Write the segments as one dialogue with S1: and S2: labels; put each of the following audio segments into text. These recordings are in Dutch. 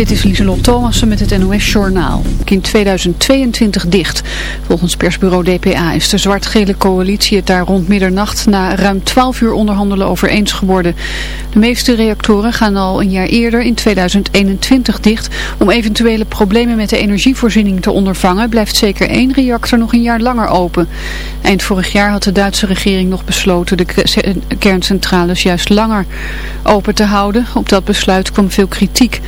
S1: Dit is Lieselot Thomassen met het NOS Journaal. In 2022 dicht. Volgens persbureau DPA is de zwart-gele coalitie het daar rond middernacht na ruim 12 uur onderhandelen over eens geworden. De meeste reactoren gaan al een jaar eerder in 2021 dicht. Om eventuele problemen met de energievoorziening te ondervangen blijft zeker één reactor nog een jaar langer open. Eind vorig jaar had de Duitse regering nog besloten de kerncentrales juist langer open te houden. Op dat besluit kwam veel kritiek.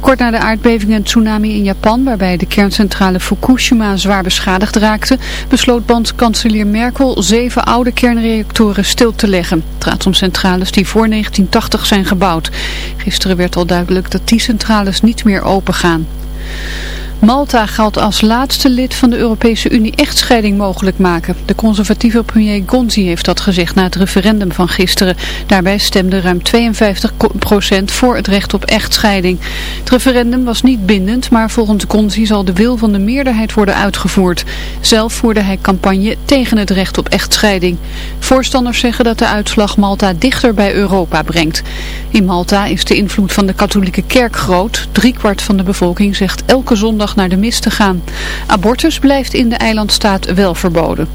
S1: Kort na de aardbeving en tsunami in Japan, waarbij de kerncentrale Fukushima zwaar beschadigd raakte, besloot bondskanselier Merkel zeven oude kernreactoren stil te leggen. Het gaat om centrales die voor 1980 zijn gebouwd. Gisteren werd al duidelijk dat die centrales niet meer open gaan. Malta gaat als laatste lid van de Europese Unie echtscheiding mogelijk maken. De conservatieve premier Gonzi heeft dat gezegd na het referendum van gisteren. Daarbij stemde ruim 52% voor het recht op echtscheiding. Het referendum was niet bindend, maar volgens Gonzi zal de wil van de meerderheid worden uitgevoerd. Zelf voerde hij campagne tegen het recht op echtscheiding. Voorstanders zeggen dat de uitslag Malta dichter bij Europa brengt. In Malta is de invloed van de katholieke kerk groot. Driekwart van de bevolking zegt elke zondag naar de mis te gaan. Abortus blijft in de eilandstaat wel verboden.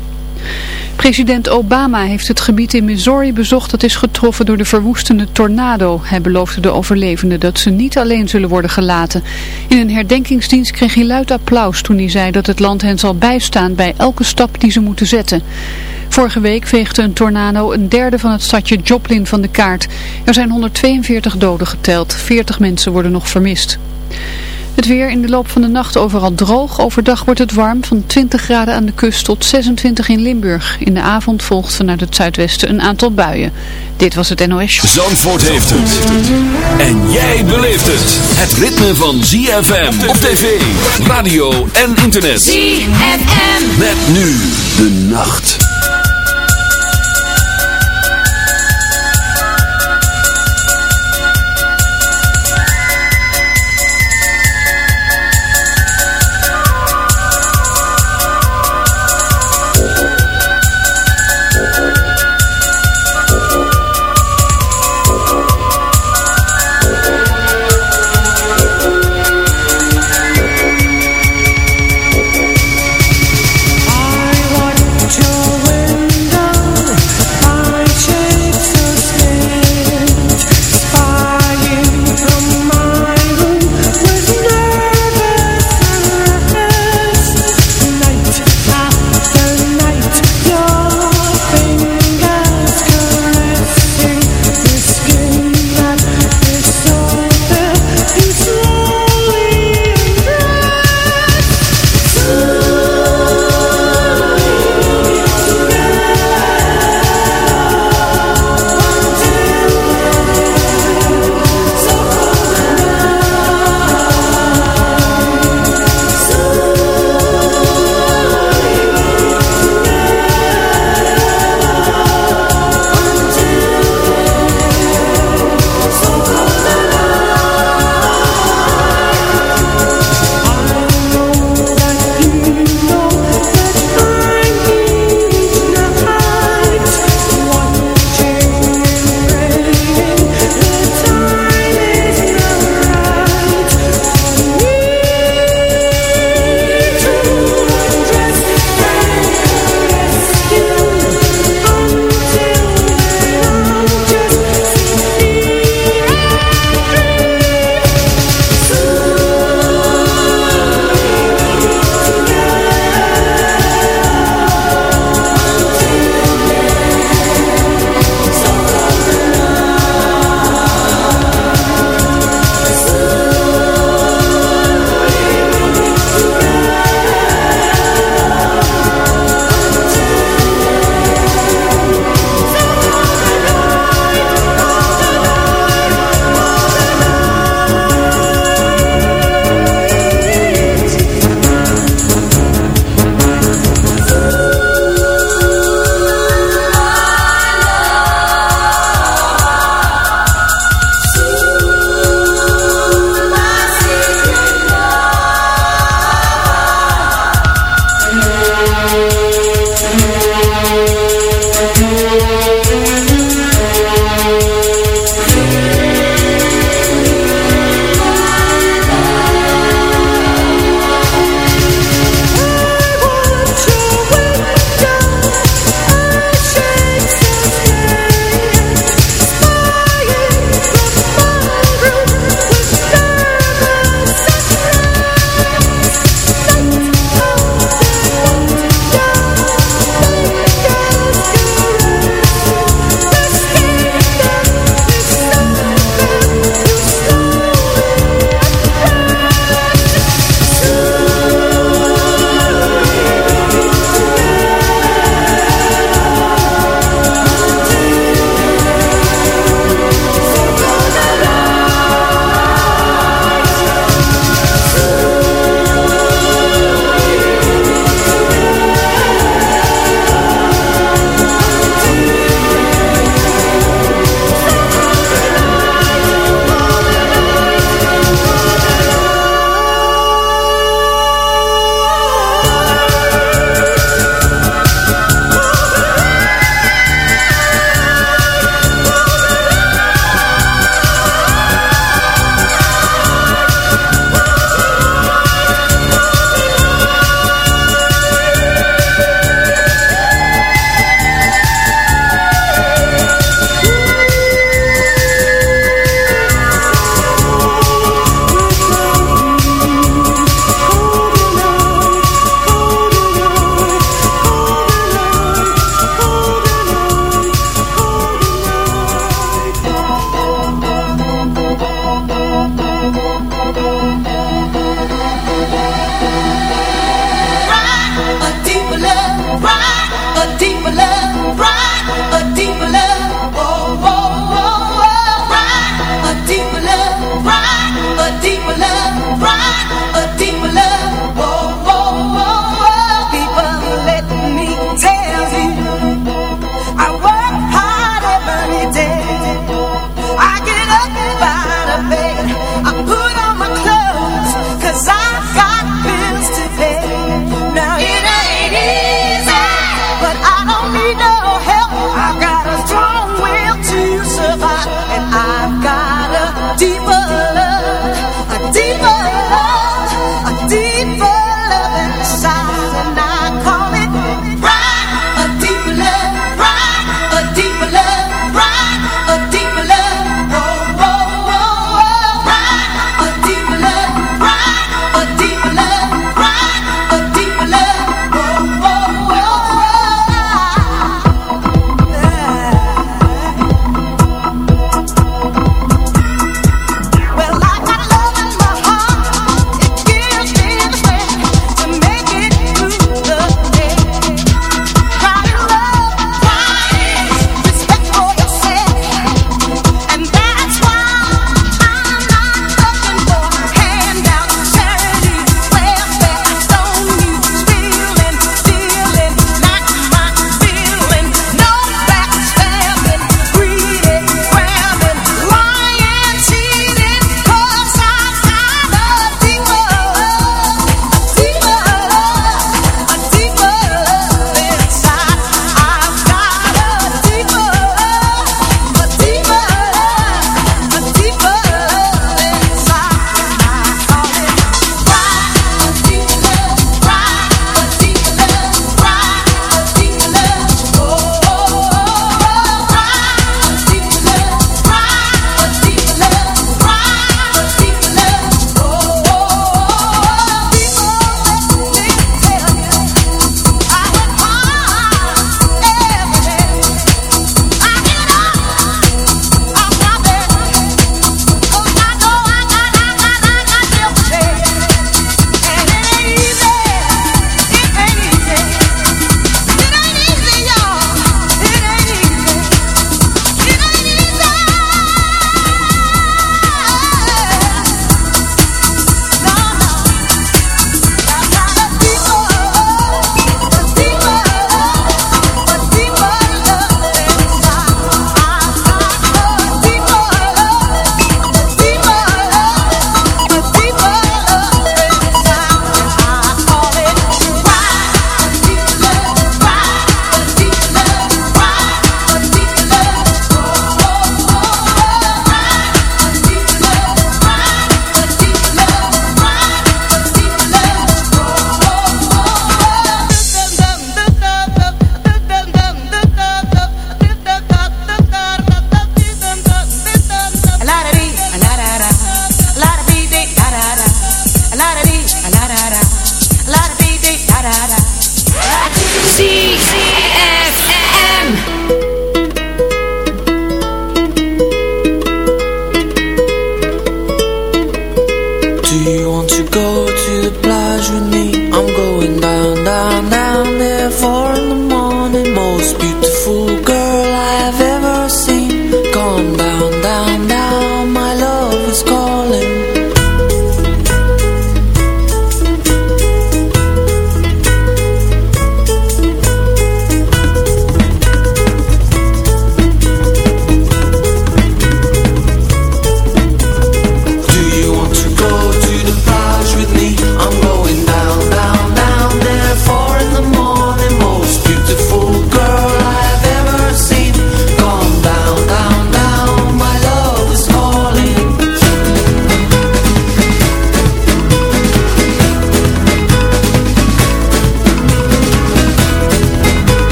S1: President Obama heeft het gebied in Missouri bezocht dat is getroffen door de verwoestende tornado. Hij beloofde de overlevenden dat ze niet alleen zullen worden gelaten. In een herdenkingsdienst kreeg hij luid applaus toen hij zei dat het land hen zal bijstaan bij elke stap die ze moeten zetten. Vorige week veegde een tornado een derde van het stadje Joplin van de kaart. Er zijn 142 doden geteld, 40 mensen worden nog vermist. Het weer in de loop van de nacht overal droog. Overdag wordt het warm van 20 graden aan de kust tot 26 in Limburg. In de avond volgt vanuit het zuidwesten een aantal buien. Dit was het NOS.
S2: Zandvoort heeft het. En jij beleeft het. Het ritme van ZFM op tv, radio en internet.
S3: ZFM.
S2: Met nu de nacht.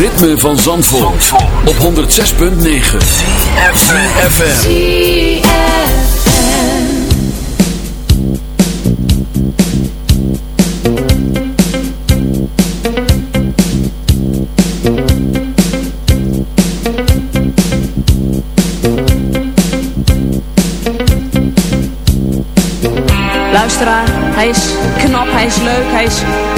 S2: Ritme van Zandvoort, op 106.9 CFFM
S4: Luisteraar, hij is knap, hij is leuk, hij is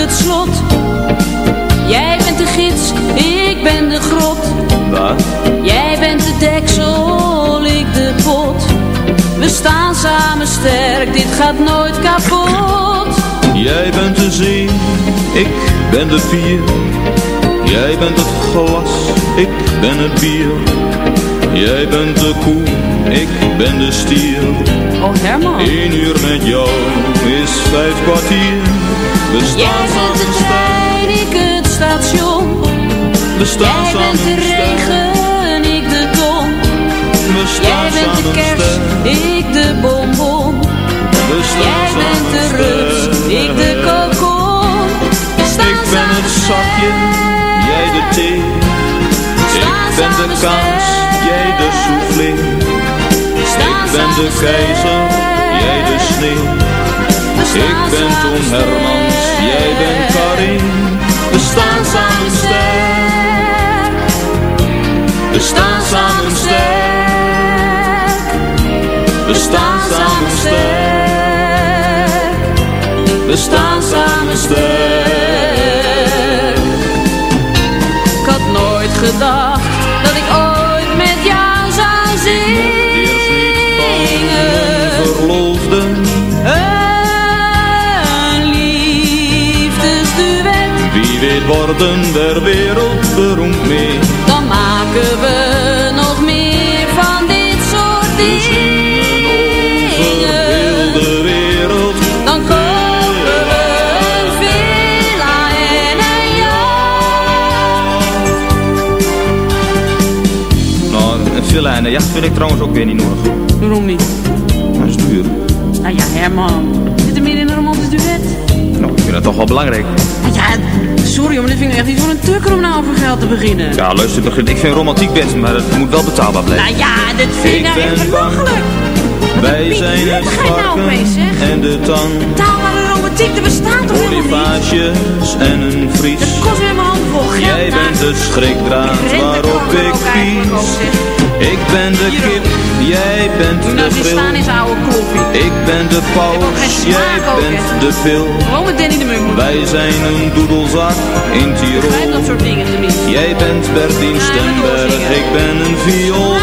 S4: het slot. Jij bent de gids, ik ben de grot.
S5: Wat?
S4: Jij bent de deksel, ik de pot. We staan samen sterk, dit gaat nooit kapot.
S5: Jij bent de zee, ik ben de vier. Jij bent het glas, ik ben het bier. Jij bent de koe, ik ben de stier.
S4: Oh Herman.
S5: Eén uur met jou is vijf kwartier. We
S4: Jij
S5: staan
S4: bent
S5: samen
S4: de trein, ik het station.
S5: we staan
S4: Jij bent de regen, ik de ton.
S5: We
S4: Jij bent de kerst, ik de bonbon.
S5: We staan
S4: Jij bent de rust, ik de kokon.
S5: Ik ben het zakje, jij de thee. Ben de kaas, jij de
S4: staan
S5: Ik ben de keizer, jij de sneeuw. Ik ben Toon Hermans, jij bent Karin. We staan samen sterk. We staan samen sterk. We staan samen sterk. We staan samen sterk.
S4: Ik had nooit gedacht
S5: worden der wereld beroemd mee.
S4: dan maken we nog meer van dit soort
S5: We zingen over heel
S4: dingen.
S5: de wereld.
S4: Dan kopen we een villa en een jacht.
S5: Nou, een villa en een jacht vind ik trouwens ook weer niet nodig.
S4: Waarom niet?
S5: Dat is duur.
S4: Nou ja, Herman. Zit er meer
S5: vind dat toch wel belangrijk.
S4: Nou ja, sorry, maar dit vind ik echt niet voor een tukker om nou over geld te beginnen.
S5: Ja, luister, begin- ik vind romantiek best, maar het moet wel betaalbaar blijven.
S4: Nou ja, dit vind ik nou echt belachelijk.
S5: Wij zijn het
S4: nou
S5: varken
S4: zeg?
S5: en de tang.
S4: Taalbare er bestaat toch helemaal niet?
S5: En een vries.
S4: Dat kost weer mijn hand vol geld.
S5: Jij bent de schrikdraad
S4: Ik
S5: waarop ik pies. Ik ben de kip, jij bent de bril.
S4: staan oude.
S5: Ik ben de paus, jij bent de pil.
S4: Gewoon met Danny de Munk.
S5: Wij zijn een doedelzak in
S4: Begrijp dat
S5: Tirol.
S4: soort dingen tenminste.
S5: Jij bent Bertien
S4: Ja,
S5: Stemberg, ik ben een viool.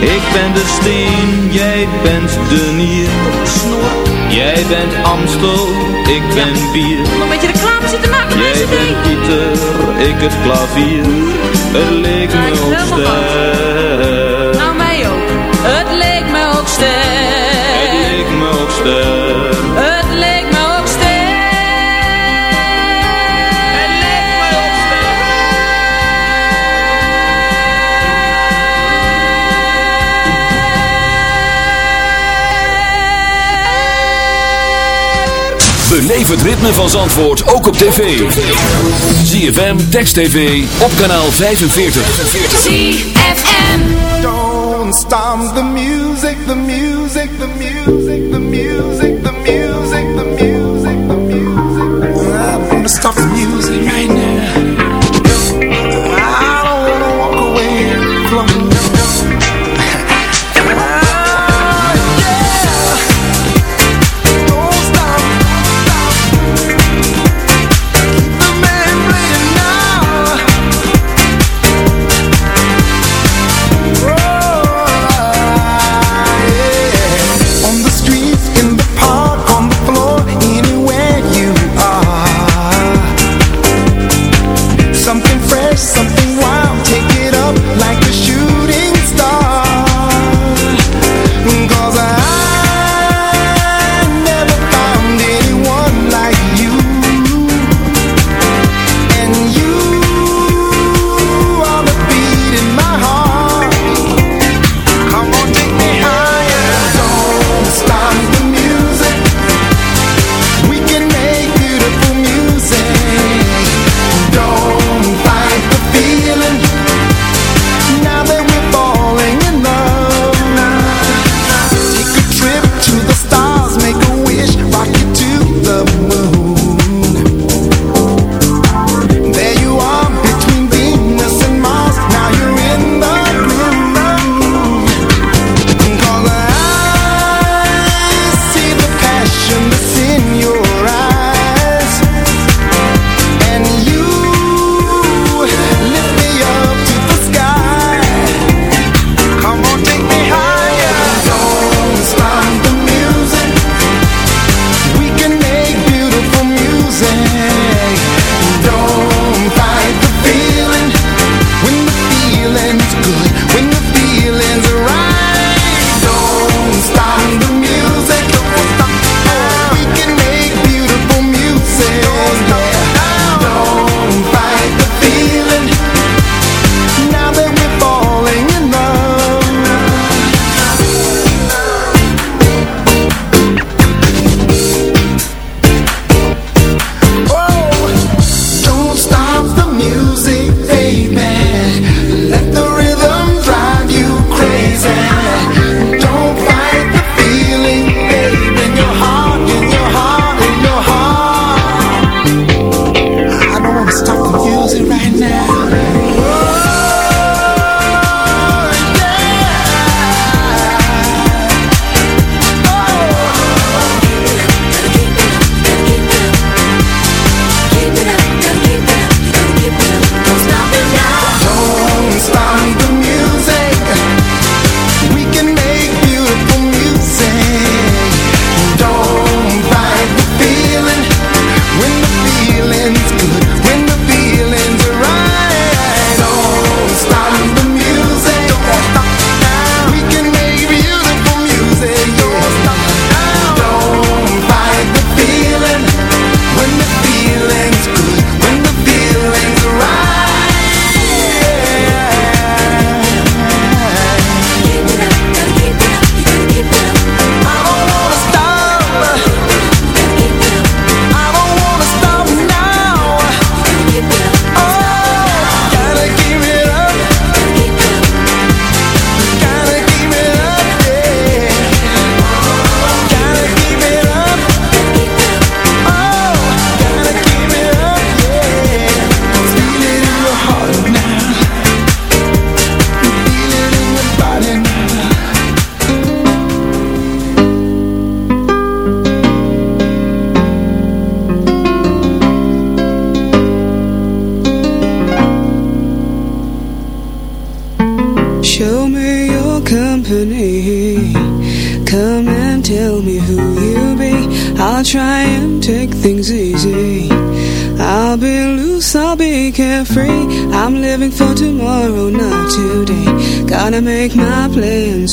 S5: Ik ben de steen, jij bent de nier.
S4: Snor.
S5: Jij bent Amstel, ik ben bier.
S4: Nog een beetje reclame zitten maken met
S5: Jij bent. Pieter, ik het klavier. Het leek
S4: Ja,
S5: me
S4: ik
S2: Beleef het ritme van Zandvoort ook op tv. ZFM, Text TV, op kanaal 45.
S4: ZFM.
S6: Don't stop the music, the music,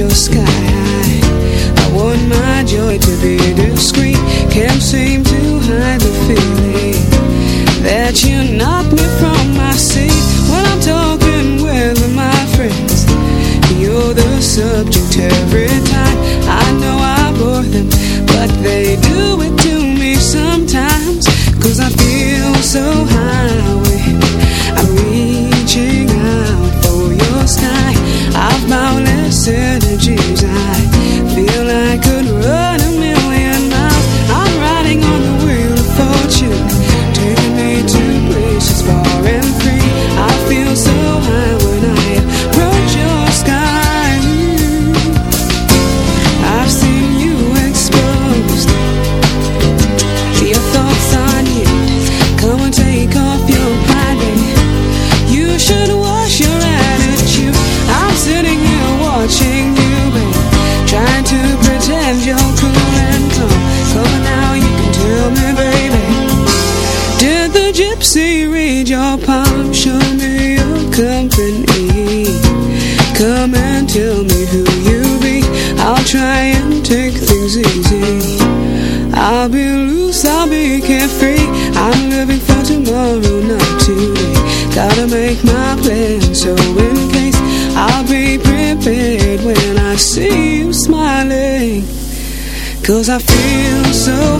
S7: your sky. Cause I feel so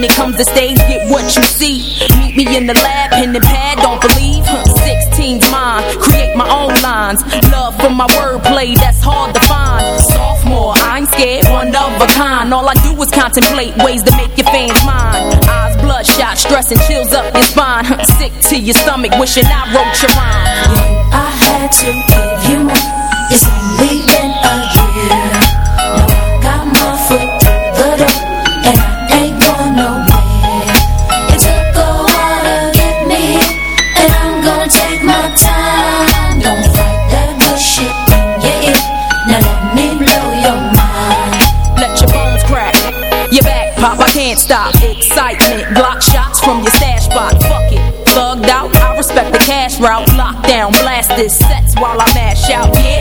S8: When it comes to stage, get what you see. Meet me in the lab, pen and pad, don't believe. 16's mine, create my own lines. Love for my wordplay, that's hard to find. Sophomore, I ain't scared, one of a kind. All I do is contemplate ways to make your fans mine. Eyes bloodshot, stress and chills up your spine. Sick to your stomach, wishing I wrote your mind.
S9: I had to give you my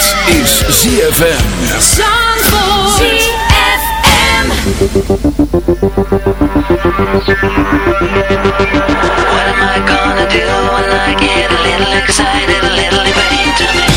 S10: Dit is ZFM. ZFM. What
S11: am I gonna do when I get a little excited, a little afraid to
S9: me?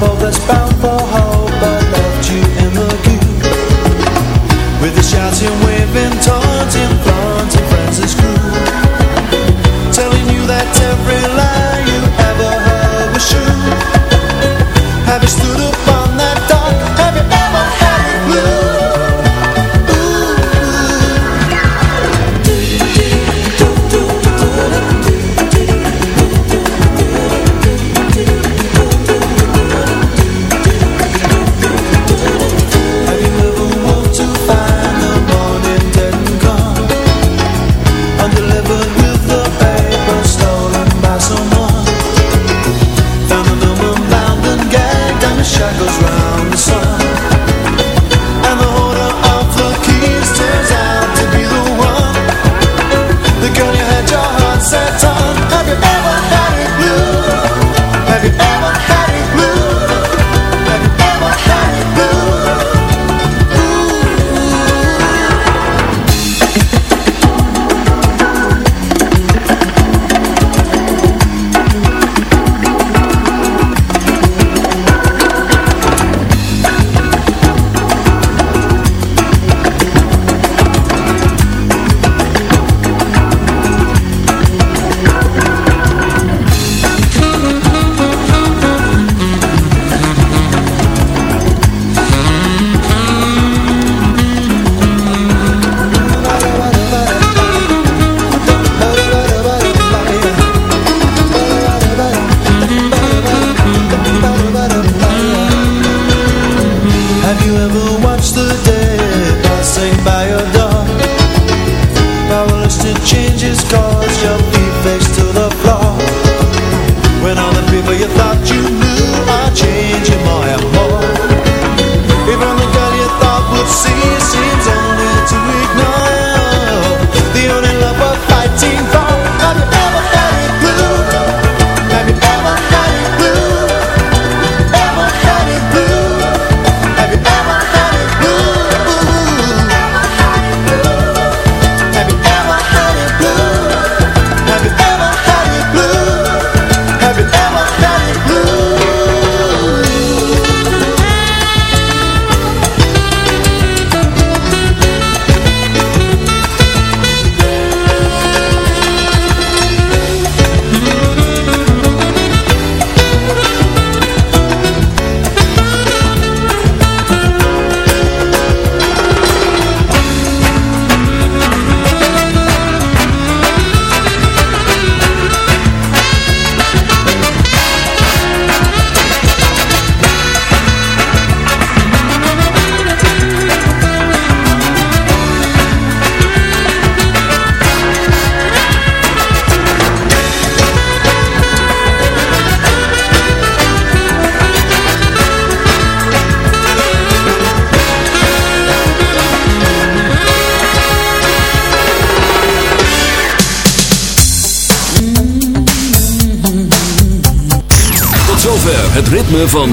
S9: both hope. I you
S12: in the
S6: queue With shouting, waving, talk